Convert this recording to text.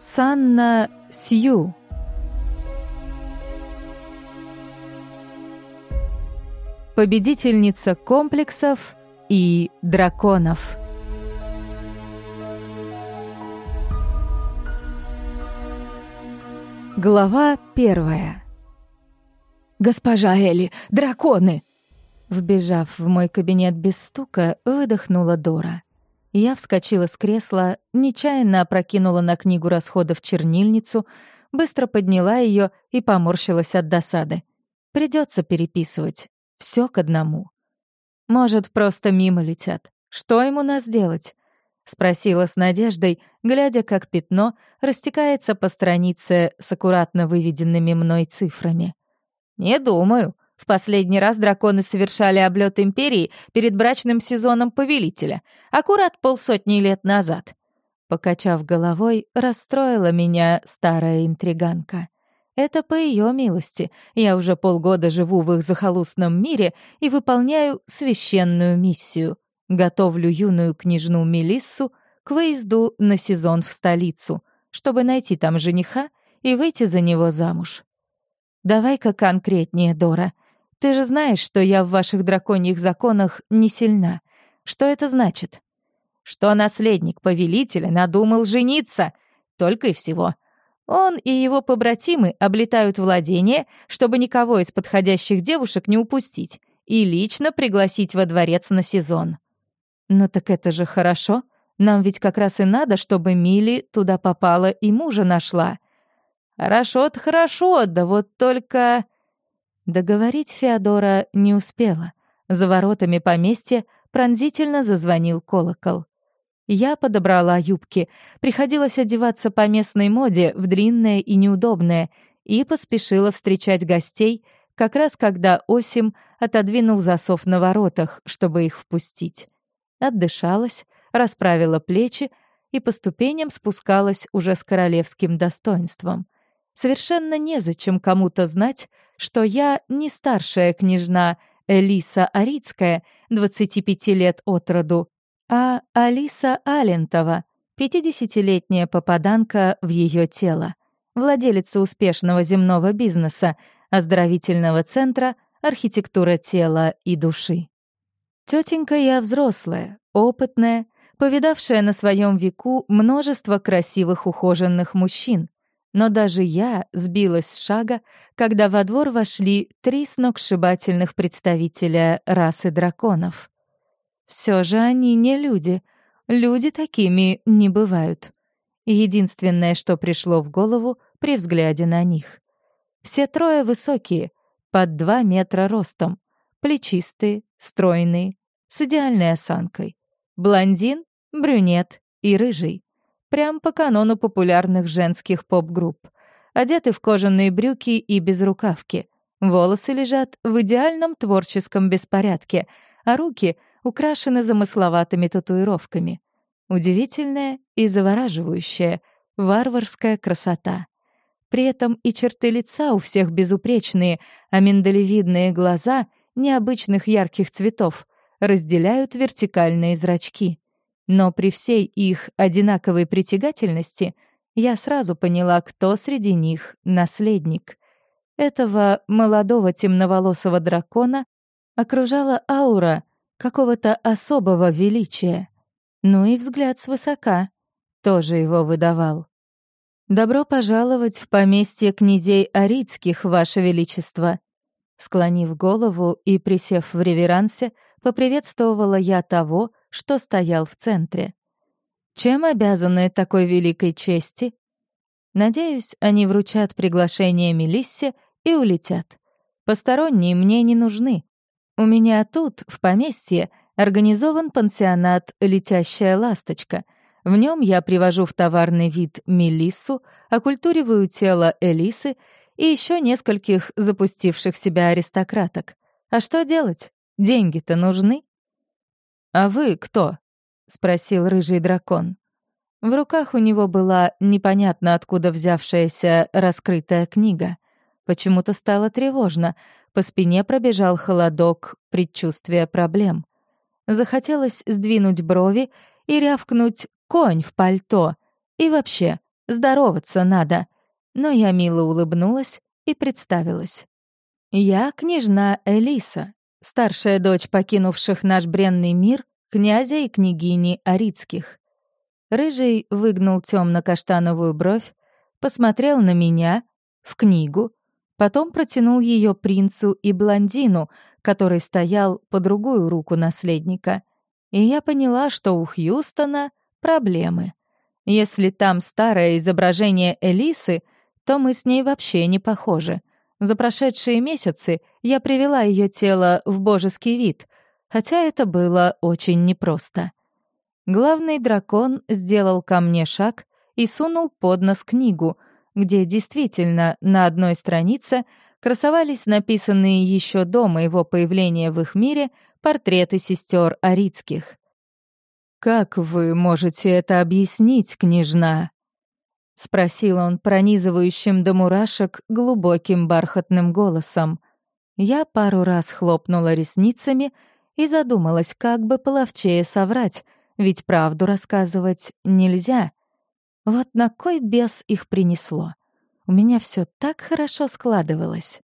Санна Сью. Победительница комплексов и драконов. Глава первая. «Госпожа Элли, драконы!» Вбежав в мой кабинет без стука, выдохнула Дора. Я вскочила с кресла, нечаянно опрокинула на книгу расходов чернильницу, быстро подняла ее и поморщилась от досады. Придется переписывать. Все к одному. Может, просто мимо летят. Что ему нас делать? Спросила с надеждой, глядя, как пятно растекается по странице с аккуратно выведенными мной цифрами. «Не думаю», в последний раз драконы совершали облет Империи перед брачным сезоном Повелителя, аккурат полсотни лет назад. Покачав головой, расстроила меня старая интриганка. Это по ее милости. Я уже полгода живу в их захолустном мире и выполняю священную миссию. Готовлю юную княжну Мелиссу к выезду на сезон в столицу, чтобы найти там жениха и выйти за него замуж. Давай-ка конкретнее, Дора. Ты же знаешь, что я в ваших драконьих законах не сильна. Что это значит? Что наследник повелителя надумал жениться. Только и всего. Он и его побратимы облетают владение, чтобы никого из подходящих девушек не упустить, и лично пригласить во дворец на сезон. Ну так это же хорошо. Нам ведь как раз и надо, чтобы Мили туда попала и мужа нашла. Хорошо-то хорошо, да вот только... Договорить Феодора не успела. За воротами поместья пронзительно зазвонил колокол. Я подобрала юбки, приходилось одеваться по местной моде в длинное и неудобное, и поспешила встречать гостей, как раз когда Осим отодвинул засов на воротах, чтобы их впустить. Отдышалась, расправила плечи и по ступеням спускалась уже с королевским достоинством. Совершенно незачем кому-то знать, что я не старшая княжна Элиса Арицкая, 25 лет от роду, а Алиса Алентова, 50-летняя попаданка в ее тело, владелица успешного земного бизнеса, оздоровительного центра, архитектура тела и души. Тетенька я взрослая, опытная, повидавшая на своем веку множество красивых ухоженных мужчин, но даже я сбилась с шага, когда во двор вошли три сногсшибательных представителя расы драконов. Все же они не люди. Люди такими не бывают. Единственное, что пришло в голову при взгляде на них. Все трое высокие, под два метра ростом, плечистые, стройные, с идеальной осанкой. Блондин, брюнет и рыжий. Прям по канону популярных женских поп-групп. Одеты в кожаные брюки и безрукавки. Волосы лежат в идеальном творческом беспорядке, а руки украшены замысловатыми татуировками. Удивительная и завораживающая, варварская красота. При этом и черты лица у всех безупречные, а миндалевидные глаза необычных ярких цветов разделяют вертикальные зрачки. Но при всей их одинаковой притягательности я сразу поняла, кто среди них наследник. Этого молодого темноволосого дракона окружала аура какого-то особого величия. Ну и взгляд свысока тоже его выдавал. «Добро пожаловать в поместье князей Арицких, Ваше Величество!» Склонив голову и присев в реверансе, поприветствовала я того, что стоял в центре. Чем обязаны такой великой чести? Надеюсь, они вручат приглашение Мелиссе и улетят. Посторонние мне не нужны. У меня тут, в поместье, организован пансионат «Летящая ласточка». В нем я привожу в товарный вид Мелиссу, оккультуриваю тело Элисы и еще нескольких запустивших себя аристократок. А что делать? Деньги-то нужны. «А вы кто?» — спросил рыжий дракон. В руках у него была непонятно откуда взявшаяся раскрытая книга. Почему-то стало тревожно, по спине пробежал холодок, предчувствия проблем. Захотелось сдвинуть брови и рявкнуть «конь в пальто» и вообще Здороваться надо. Но я мило улыбнулась и представилась. Я княжна Элиса, старшая дочь покинувших наш бренный мир, князя и княгини Арицких. Рыжий выгнул темно-каштановую бровь, посмотрел на меня, в книгу, потом протянул ее принцу и блондину, который стоял по другую руку наследника. И я поняла, что у Хьюстона проблемы. Если там старое изображение Элисы, то мы с ней вообще не похожи. За прошедшие месяцы я привела ее тело в божеский вид, хотя это было очень непросто. Главный дракон сделал ко мне шаг и сунул под нос книгу, где действительно на одной странице красовались написанные еще до моего появления в их мире портреты сестер Арицких. «Как вы можете это объяснить, княжна?» — спросил он пронизывающим до мурашек глубоким бархатным голосом. Я пару раз хлопнула ресницами и задумалась, как бы половчее соврать, ведь правду рассказывать нельзя. Вот на кой бес их принесло? У меня все так хорошо складывалось.